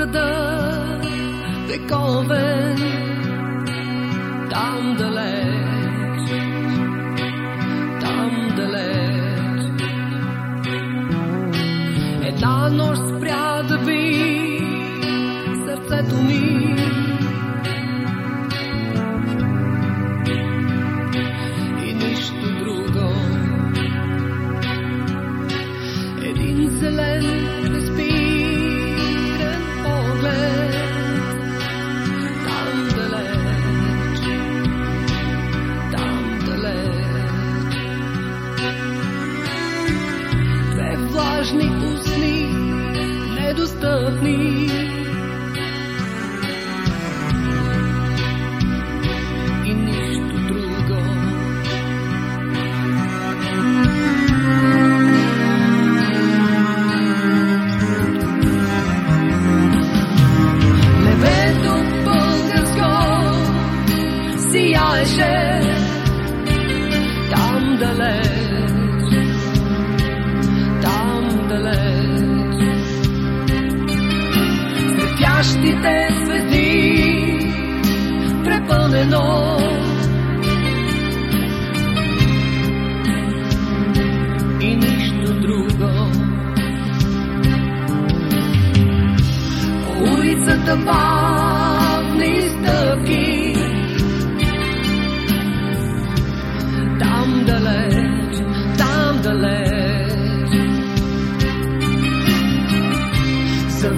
града вековен, там далеч, там далеч. Една нощ спря да би сърцето ми. И нищо друго. Един зелен, неспирен недостъпни. И нищо друго. Небето българско сияеше там далеч, Светящите звезди препълнено и нищо друго. Улицата бавни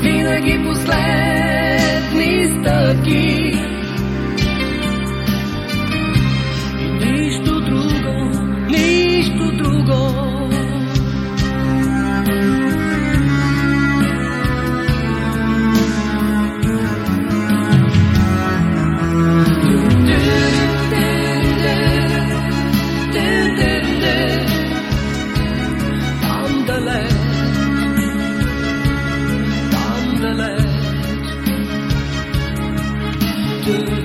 винаги последни стъпки. Нищо друго, нищо друго. Там do